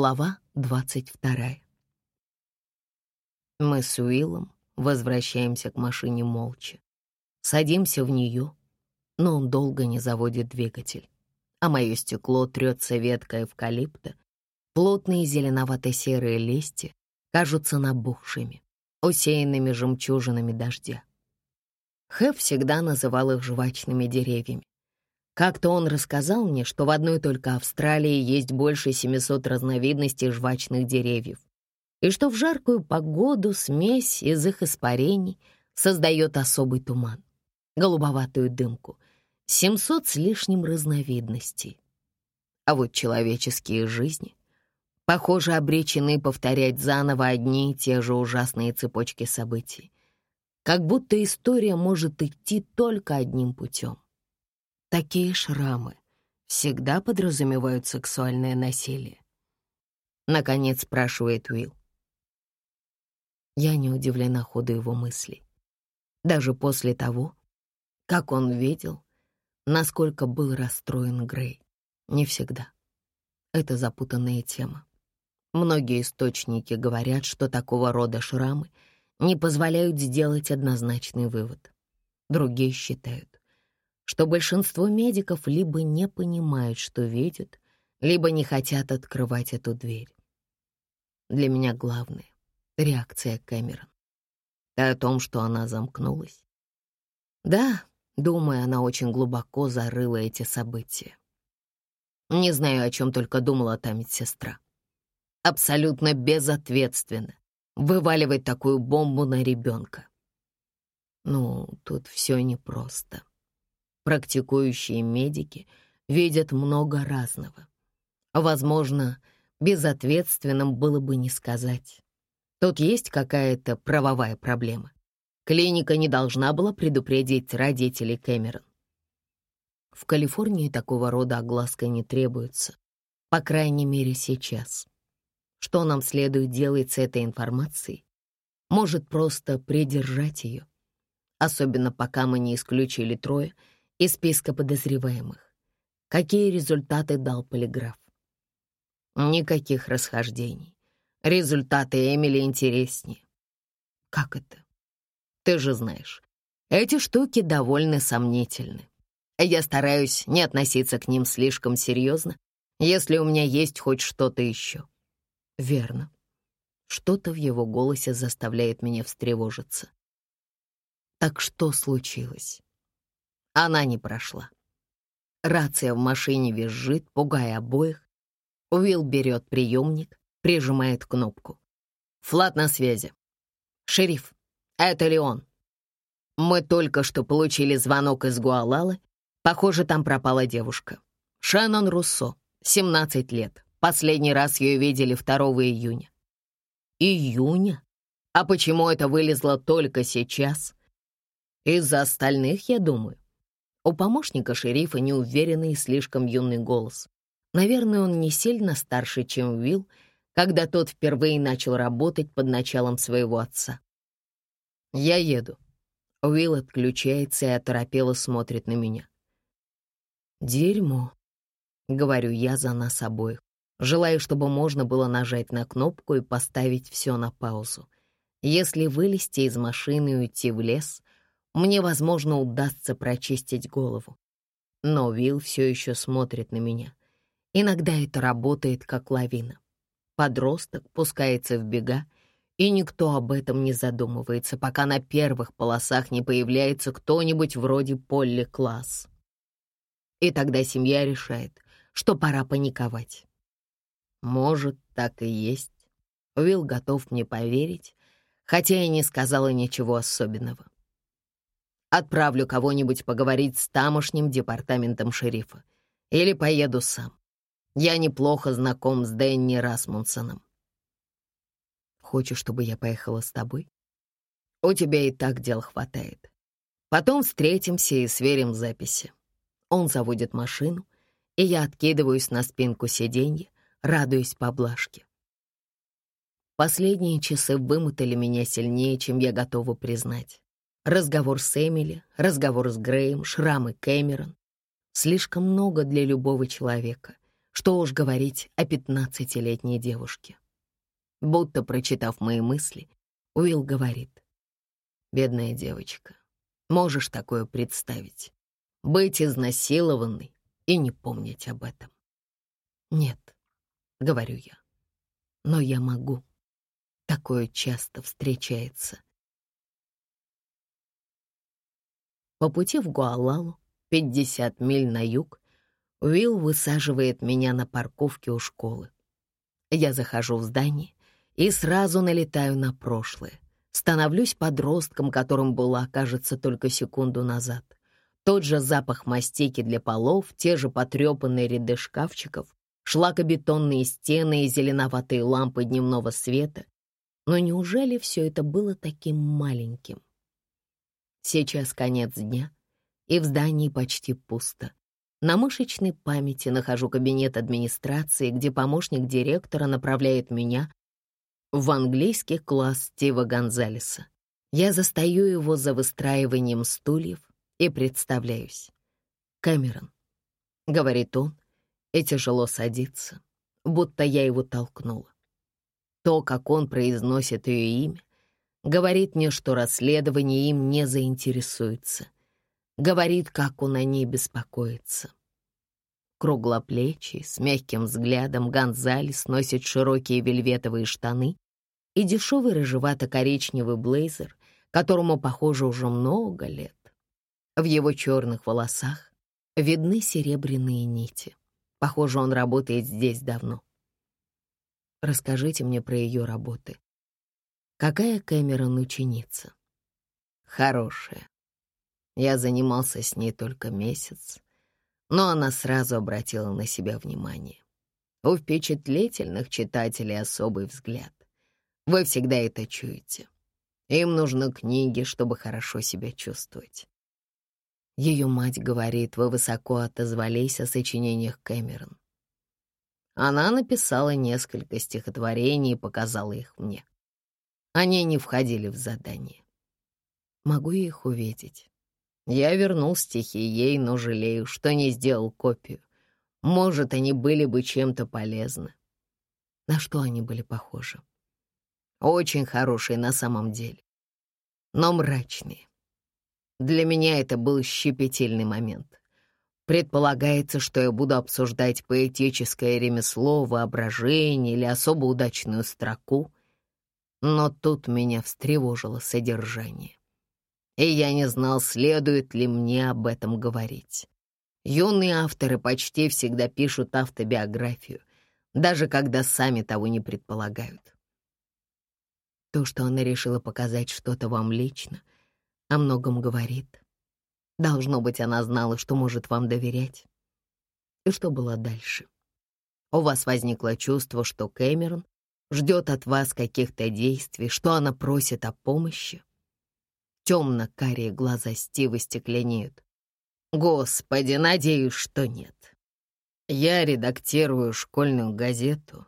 Глава двадцать вторая. Мы с Уиллом возвращаемся к машине молча. Садимся в нее, но он долго не заводит двигатель, а мое стекло трется ветка эвкалипта. Плотные зеленовато-серые листья кажутся набухшими, усеянными жемчужинами дождя. Хэв всегда называл их жвачными деревьями. Как-то он рассказал мне, что в одной только Австралии есть больше 700 разновидностей жвачных деревьев, и что в жаркую погоду смесь из их испарений создает особый туман, голубоватую дымку, 700 с лишним разновидностей. А вот человеческие жизни, похоже, обречены повторять заново одни и те же ужасные цепочки событий, как будто история может идти только одним путем. Такие шрамы всегда подразумевают сексуальное насилие. Наконец спрашивает Уилл. Я не удивлена ходу его мыслей. Даже после того, как он видел, насколько был расстроен Грей. Не всегда. Это запутанная тема. Многие источники говорят, что такого рода шрамы не позволяют сделать однозначный вывод. Другие считают, что большинство медиков либо не понимают, что видят, либо не хотят открывать эту дверь. Для меня главное — реакция Кэмерон. О том, что она замкнулась. Да, думаю, она очень глубоко зарыла эти события. Не знаю, о чем только думала та медсестра. Абсолютно безответственно вываливать такую бомбу на ребенка. Ну, тут все непросто. Практикующие медики видят много разного. Возможно, безответственным было бы не сказать. Тут есть какая-то правовая проблема. Клиника не должна была предупредить родителей Кэмерон. В Калифорнии такого рода огласка не требуется, по крайней мере сейчас. Что нам следует делать с этой информацией? Может, просто придержать ее? Особенно пока мы не исключили трое — из списка подозреваемых. Какие результаты дал полиграф? Никаких расхождений. Результаты Эмили интереснее. Как это? Ты же знаешь, эти штуки довольно сомнительны. Я стараюсь не относиться к ним слишком серьезно, если у меня есть хоть что-то еще. Верно. Что-то в его голосе заставляет меня встревожиться. Так что случилось? Она не прошла. Рация в машине визжит, пугая обоих. Уилл берет приемник, прижимает кнопку. Флат на связи. «Шериф, это ли он?» «Мы только что получили звонок из Гуалалы. Похоже, там пропала девушка. Шеннон Руссо, 17 лет. Последний раз ее видели 2 июня». «Июня? А почему это вылезло только сейчас?» «Из-за остальных, я думаю. У помощника шерифа неуверенный и слишком юный голос. Наверное, он не сильно старше, чем Уилл, когда тот впервые начал работать под началом своего отца. «Я еду». Уилл отключается и оторопело смотрит на меня. «Дерьмо», — говорю я за нас обоих. Желаю, чтобы можно было нажать на кнопку и поставить все на паузу. Если вылезти из машины и уйти в лес, мне, возможно, удастся прочистить голову. Но Уилл все еще смотрит на меня. Иногда это работает как лавина. Подросток пускается в бега, и никто об этом не задумывается, пока на первых полосах не появляется кто-нибудь вроде Полли Класс. И тогда семья решает, что пора паниковать. Может, так и есть. Уилл готов мне поверить, хотя я не сказала ничего особенного. Отправлю кого-нибудь поговорить с тамошним департаментом шерифа. Или поеду сам. Я неплохо знаком с Дэнни Расмунсоном. Хочешь, чтобы я поехала с тобой? У тебя и так дел хватает. Потом встретимся и сверим записи. Он заводит машину, и я откидываюсь на спинку сиденья, радуясь поблажке. Последние часы вымотали меня сильнее, чем я готова признать. Разговор с Эмили, разговор с Греем, шрамы Кэмерон. Слишком много для любого человека, Что уж говорить о пятнадцатилетней девушке. Будто прочитав мои мысли, Уилл говорит. «Бедная девочка, можешь такое представить? Быть изнасилованной и не помнить об этом?» «Нет», — говорю я, — «но я могу. Такое часто встречается». По пути в Гуалалу, 50 миль на юг, Уилл высаживает меня на парковке у школы. Я захожу в здание и сразу налетаю на прошлое. Становлюсь подростком, которым была, кажется, только секунду назад. Тот же запах мастики для полов, те же потрепанные ряды шкафчиков, шлакобетонные стены и зеленоватые лампы дневного света. Но неужели все это было таким маленьким? Сейчас конец дня, и в здании почти пусто. На мышечной памяти нахожу кабинет администрации, где помощник директора направляет меня в английский класс Стива Гонзалеса. Я застаю его за выстраиванием стульев и представляюсь. «Кэмерон», — говорит он, и тяжело садится, будто я его толкнула. То, как он произносит ее имя, Говорит мне, что расследование им не заинтересуется. Говорит, как он о ней беспокоится. Круглоплечий, с мягким взглядом, Гонзалес носит широкие вельветовые штаны и дешевый рыжевато-коричневый блейзер, которому, похоже, уже много лет. В его черных волосах видны серебряные нити. Похоже, он работает здесь давно. Расскажите мне про ее работы. Какая Кэмерон ученица? Хорошая. Я занимался с ней только месяц, но она сразу обратила на себя внимание. У впечатлительных читателей особый взгляд. Вы всегда это чуете. Им нужны книги, чтобы хорошо себя чувствовать. Ее мать говорит, вы высоко отозвались о сочинениях Кэмерон. Она написала несколько стихотворений и показала их мне. Они не входили в задание. Могу их увидеть? Я вернул стихи ей, но жалею, что не сделал копию. Может, они были бы чем-то полезны. На что они были похожи? Очень хорошие на самом деле, но мрачные. Для меня это был щепетильный момент. Предполагается, что я буду обсуждать поэтическое ремесло, воображение или особо удачную строку — но тут меня встревожило содержание. И я не знал, следует ли мне об этом говорить. Юные авторы почти всегда пишут автобиографию, даже когда сами того не предполагают. То, что она решила показать что-то вам лично, о многом говорит. Должно быть, она знала, что может вам доверять. И что было дальше? У вас возникло чувство, что Кэмерон ждет от вас каких-то действий, что она просит о помощи. Темно-карие глаза Стива стекленеют. Господи, надеюсь, что нет. Я редактирую школьную газету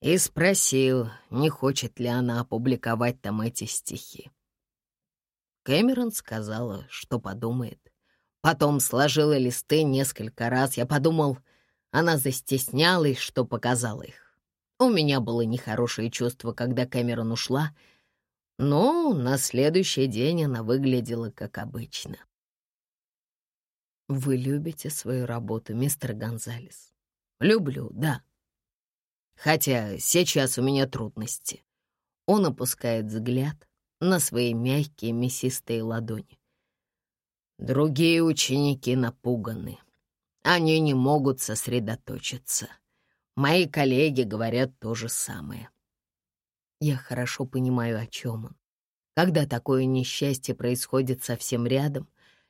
и спросил, не хочет ли она опубликовать там эти стихи. Кэмерон сказала, что подумает. Потом сложила листы несколько раз. Я подумал, она застеснялась, что показала их. У меня было нехорошее чувство, когда Кэмерон ушла, но на следующий день она выглядела как обычно. «Вы любите свою работу, мистер Гонзалес?» «Люблю, да. Хотя сейчас у меня трудности». Он опускает взгляд на свои мягкие мясистые ладони. Другие ученики напуганы. Они не могут сосредоточиться. Мои коллеги говорят то же самое. Я хорошо понимаю, о чем он. Когда такое несчастье происходит совсем рядом,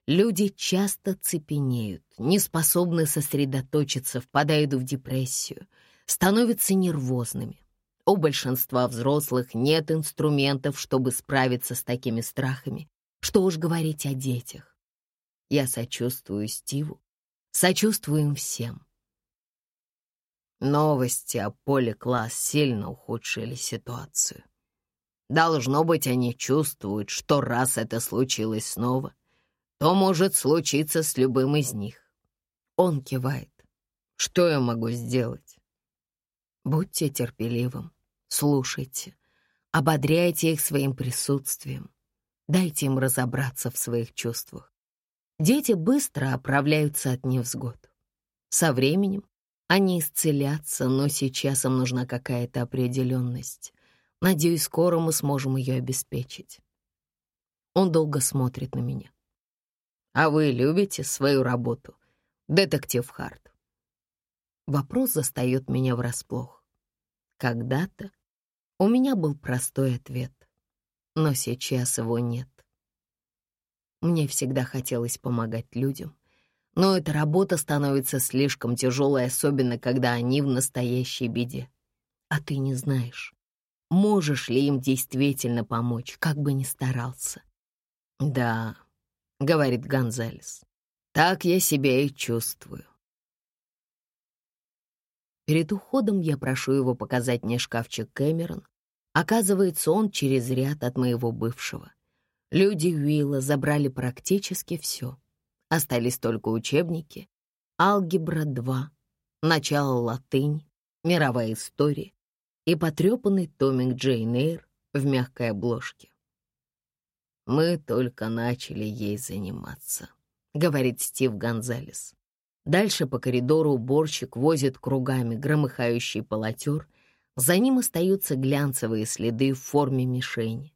люди часто цепенеют, не способны сосредоточиться, впадают в депрессию, становятся нервозными. У большинства взрослых нет инструментов, чтобы справиться с такими страхами. Что уж говорить о детях. Я сочувствую Стиву, сочувствую им всем. Новости о поле класс сильно ухудшили ситуацию. Должно быть, они чувствуют, что раз это случилось снова, то может случиться с любым из них. Он кивает. Что я могу сделать? Будьте терпеливым, слушайте, ободряйте их своим присутствием, дайте им разобраться в своих чувствах. Дети быстро оправляются от невзгод. Со временем они исцелятся, но сейчас им нужна какая-то определенность. Надеюсь, скоро мы сможем ее обеспечить. Он долго смотрит на меня. «А вы любите свою работу, детектив Харт?» Вопрос застает меня врасплох. Когда-то у меня был простой ответ, но сейчас его нет. Мне всегда хотелось помогать людям, но эта работа становится слишком тяжелой, особенно когда они в настоящей беде. А ты не знаешь, можешь ли им действительно помочь, как бы ни старался. «Да», — говорит Гонзалес, — «так я себя и чувствую». Перед уходом я прошу его показать мне шкафчик Кэмерон. Оказывается, он через ряд от моего бывшего. Люди Уилла забрали практически все. Остались только учебники, алгебра 2, начало латынь, мировая история и потрепанный томик Джейн Эйр в мягкой обложке. Мы только начали ей заниматься, говорит Стив Гонзалес. Дальше по коридору уборщик возит кругами громыхающий полотер, за ним остаются глянцевые следы в форме мишени.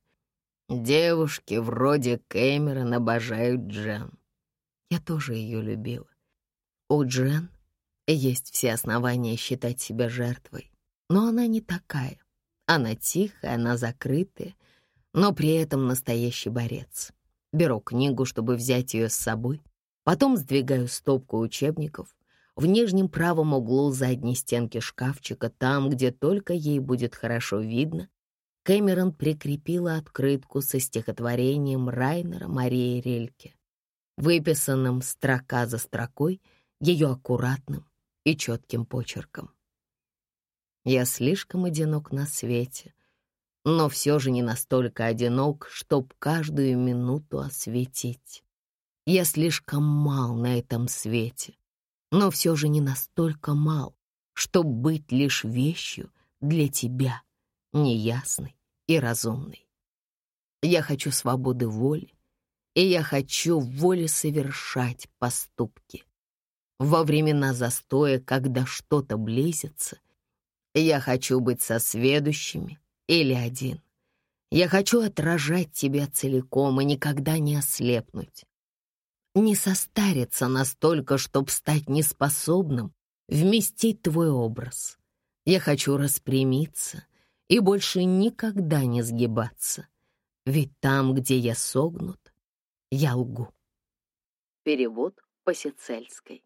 Девушки вроде Кэмерон обожают Джен. Я тоже ее любила. У Джен есть все основания считать себя жертвой, но она не такая. Она тихая, она закрытая, но при этом настоящий борец. Беру книгу, чтобы взять ее с собой, потом сдвигаю стопку учебников. В нижнем правом углу задней стенки шкафчика, там, где только ей будет хорошо видно, Кэмерон прикрепила открытку со стихотворением Райнера Марии Рельке, выписанным строка за строкой ее аккуратным и четким почерком. «Я слишком одинок на свете», но все же не настолько одинок, чтоб каждую минуту осветить. Я слишком мал на этом свете, но все же не настолько мал, чтоб быть лишь вещью для тебя, неясной и разумной. Я хочу свободы воли, и я хочу в воле совершать поступки. Во времена застоя, когда что-то близится, я хочу быть со сведущими, или один. Я хочу отражать тебя целиком и никогда не ослепнуть. Не состариться настолько, чтобы стать неспособным вместить твой образ. Я хочу распрямиться и больше никогда не сгибаться, ведь там, где я согнут, я лгу. Перевод по Сицельской.